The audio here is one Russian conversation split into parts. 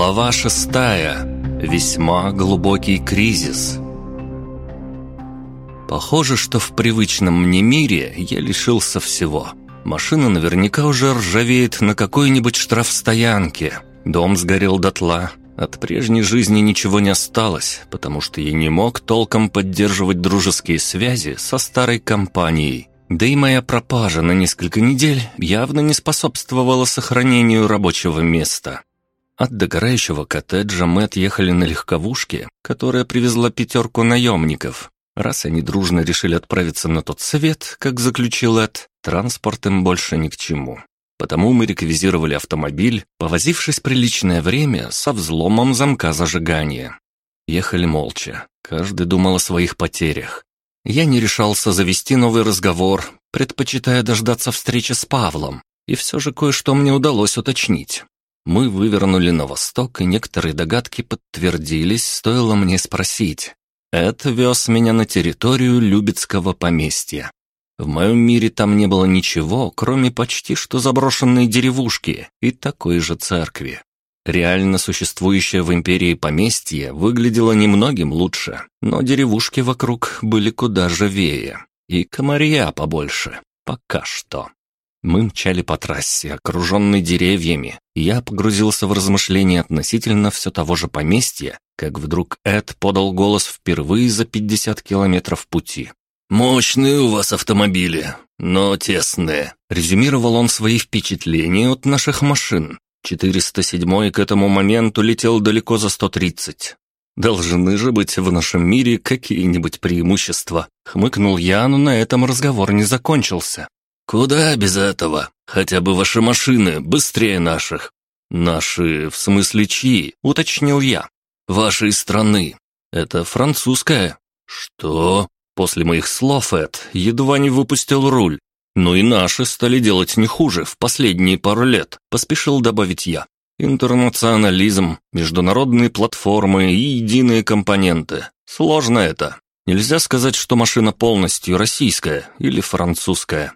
Глава шестая. Весьма глубокий кризис. Похоже, что в привычном мне мире я лишился всего. Машина наверняка уже ржавеет на какой-нибудь штрафстоянке. Дом сгорел дотла. От прежней жизни ничего не осталось, потому что я не мог толком поддерживать дружеские связи со старой компанией. Да и моя пропажа на несколько недель явно не способствовала сохранению рабочего места. От догорающего коттеджа мы отъехали на легковушке, которая привезла пятерку наемников. Раз они дружно решили отправиться на тот свет, как заключил Эд, транспорт им больше ни к чему. Потому мы реквизировали автомобиль, повозившись приличное время со взломом замка зажигания. Ехали молча, каждый думал о своих потерях. Я не решался завести новый разговор, предпочитая дождаться встречи с Павлом, и все же кое-что мне удалось уточнить. Мы вывернули на восток, и некоторые догадки подтвердились, стоило мне спросить. Это вез меня на территорию Любецкого поместья. В моем мире там не было ничего, кроме почти что заброшенной деревушки и такой же церкви. Реально существующее в империи поместье выглядело немногим лучше, но деревушки вокруг были куда живее. И комарья побольше. Пока что. Мы мчали по трассе, окруженной деревьями. Я погрузился в размышления относительно все того же поместья, как вдруг Эд подал голос впервые за 50 километров пути. «Мощные у вас автомобили, но тесные», — резюмировал он свои впечатления от наших машин. 407 к этому моменту летел далеко за 130. «Должны же быть в нашем мире какие-нибудь преимущества», — хмыкнул я, но на этом разговор не закончился. «Куда без этого? Хотя бы ваши машины быстрее наших». «Наши, в смысле чьи?» — уточнил я. «Вашей страны. Это французская». «Что?» После моих слов Эд едва не выпустил руль. «Ну и наши стали делать не хуже в последние пару лет», — поспешил добавить я. «Интернационализм, международные платформы и единые компоненты. Сложно это. Нельзя сказать, что машина полностью российская или французская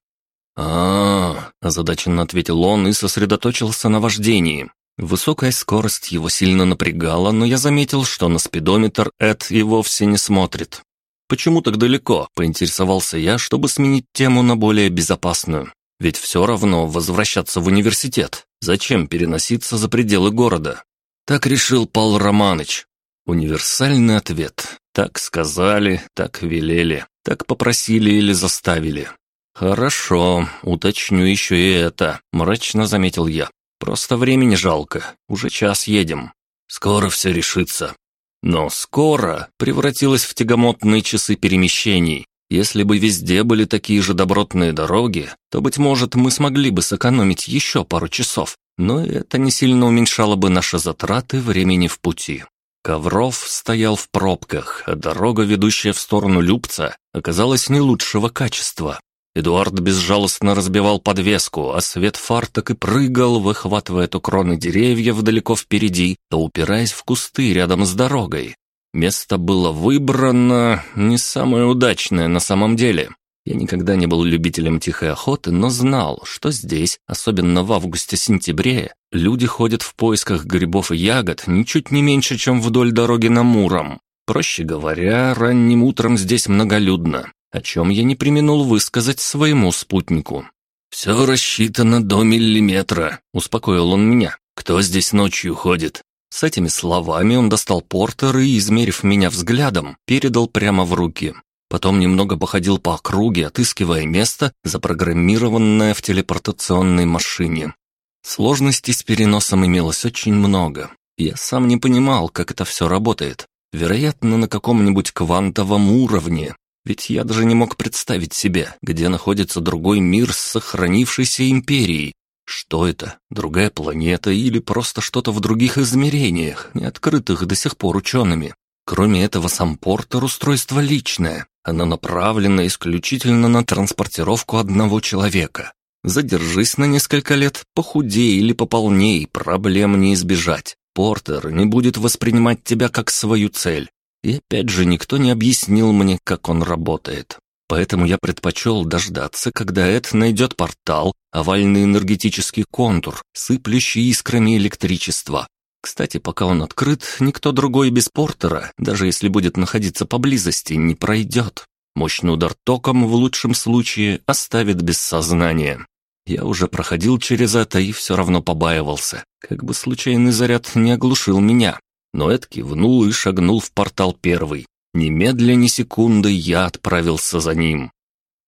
а, озадаченно ответил он и сосредоточился на вождении. Высокая скорость его сильно напрягала, но я заметил, что на спидометр Эд и вовсе не смотрит. «Почему так далеко?» – поинтересовался я, чтобы сменить тему на более безопасную. Ведь все равно возвращаться в университет. Зачем переноситься за пределы города? Так решил Пал Романыч. Универсальный ответ. Так сказали, так велели, так попросили или заставили. «Хорошо, уточню еще и это», — мрачно заметил я. «Просто времени жалко, уже час едем. Скоро все решится». Но «скоро» превратилось в тягомотные часы перемещений. Если бы везде были такие же добротные дороги, то, быть может, мы смогли бы сэкономить еще пару часов, но это не сильно уменьшало бы наши затраты времени в пути. Ковров стоял в пробках, а дорога, ведущая в сторону Любца, оказалась не лучшего качества. Эдуард безжалостно разбивал подвеску, а свет фар так и прыгал, выхватывая то кроны деревьев далеко впереди, то упираясь в кусты рядом с дорогой. Место было выбрано не самое удачное на самом деле. Я никогда не был любителем тихой охоты, но знал, что здесь, особенно в августе-сентябре, люди ходят в поисках грибов и ягод ничуть не меньше, чем вдоль дороги на Муром. Проще говоря, ранним утром здесь многолюдно о чем я не применул высказать своему спутнику. «Все рассчитано до миллиметра», — успокоил он меня. «Кто здесь ночью ходит?» С этими словами он достал портер и, измерив меня взглядом, передал прямо в руки. Потом немного походил по округе, отыскивая место, запрограммированное в телепортационной машине. Сложностей с переносом имелось очень много. Я сам не понимал, как это все работает. Вероятно, на каком-нибудь квантовом уровне, ведь я даже не мог представить себе, где находится другой мир с сохранившейся империей. Что это? Другая планета или просто что-то в других измерениях, не открытых до сих пор учеными? Кроме этого, сам Портер устройство личное. Оно направлено исключительно на транспортировку одного человека. Задержись на несколько лет, похудей или пополней, проблем не избежать. Портер не будет воспринимать тебя как свою цель. И опять же никто не объяснил мне, как он работает. Поэтому я предпочел дождаться, когда Эд найдет портал, овальный энергетический контур, сыплющий искрами электричества. Кстати, пока он открыт, никто другой без портера, даже если будет находиться поблизости, не пройдет. Мощный удар током в лучшем случае оставит без сознания. Я уже проходил через это и все равно побаивался, как бы случайный заряд не оглушил меня. Но Эд кивнул и шагнул в портал первый. Немедля ни секунды я отправился за ним.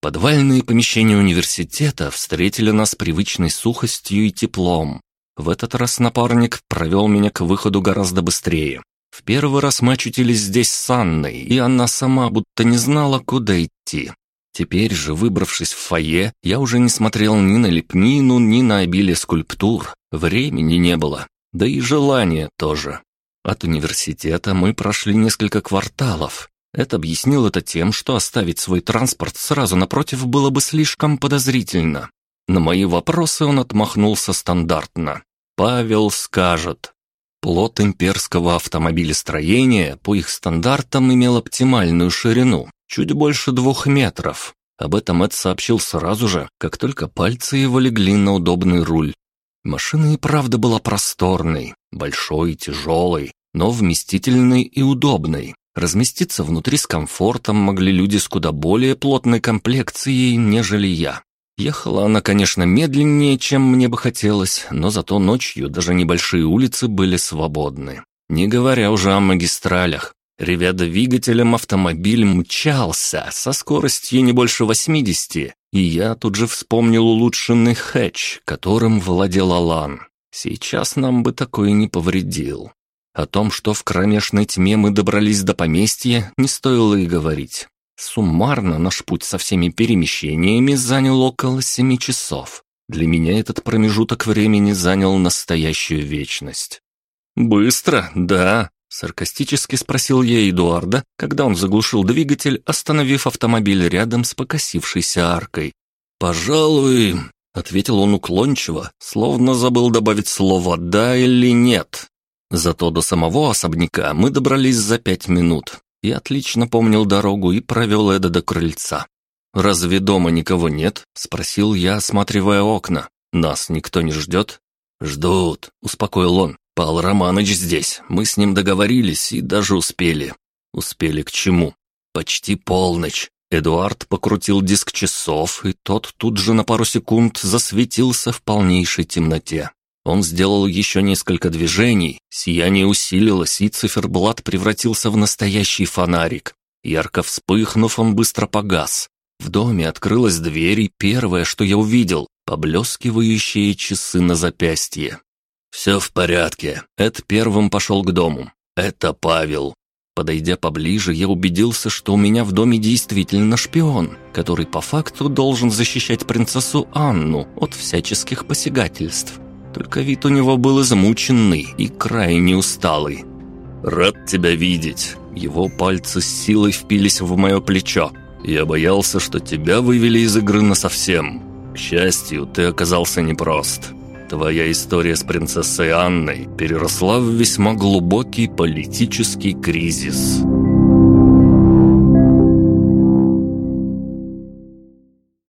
Подвальные помещения университета встретили нас привычной сухостью и теплом. В этот раз напарник провел меня к выходу гораздо быстрее. В первый раз мы очутились здесь с Анной, и она сама будто не знала, куда идти. Теперь же, выбравшись в фойе, я уже не смотрел ни на лепнину, ни на обилие скульптур. Времени не было, да и желания тоже. От университета мы прошли несколько кварталов. Это объяснил это тем, что оставить свой транспорт сразу напротив было бы слишком подозрительно. На мои вопросы он отмахнулся стандартно. «Павел скажет». Плот имперского автомобилестроения по их стандартам имел оптимальную ширину, Чуть больше двух метров. Об этом Эд сообщил сразу же, как только пальцы его легли на удобный руль. Машина и правда была просторной, большой, тяжелой, но вместительной и удобной. Разместиться внутри с комфортом могли люди с куда более плотной комплекцией, нежели я. Ехала она, конечно, медленнее, чем мне бы хотелось, но зато ночью даже небольшие улицы были свободны. Не говоря уже о магистралях, Ревя двигателем, автомобиль мчался со скоростью не больше 80, и я тут же вспомнил улучшенный хэтч, которым владел Алан. Сейчас нам бы такое не повредил. О том, что в кромешной тьме мы добрались до поместья, не стоило и говорить. Суммарно наш путь со всеми перемещениями занял около семи часов. Для меня этот промежуток времени занял настоящую вечность. «Быстро, да», Саркастически спросил я Эдуарда, когда он заглушил двигатель, остановив автомобиль рядом с покосившейся аркой. «Пожалуй», — ответил он уклончиво, словно забыл добавить слово «да» или «нет». Зато до самого особняка мы добрались за пять минут. Я отлично помнил дорогу и провел Эда до крыльца. «Разве дома никого нет?» — спросил я, осматривая окна. «Нас никто не ждет?» «Ждут», — успокоил он. «Пал Романыч здесь. Мы с ним договорились и даже успели». «Успели к чему?» «Почти полночь». Эдуард покрутил диск часов, и тот тут же на пару секунд засветился в полнейшей темноте. Он сделал еще несколько движений, сияние усилилось, и циферблат превратился в настоящий фонарик. Ярко вспыхнув, он быстро погас. В доме открылась дверь, и первое, что я увидел, поблескивающие часы на запястье. «Все в порядке». Эд первым пошел к дому. «Это Павел». Подойдя поближе, я убедился, что у меня в доме действительно шпион, который по факту должен защищать принцессу Анну от всяческих посягательств. Только вид у него был измученный и крайне усталый. «Рад тебя видеть». Его пальцы с силой впились в мое плечо. «Я боялся, что тебя вывели из игры насовсем. К счастью, ты оказался непрост. Твоя история с принцессой Анной переросла в весьма глубокий политический кризис».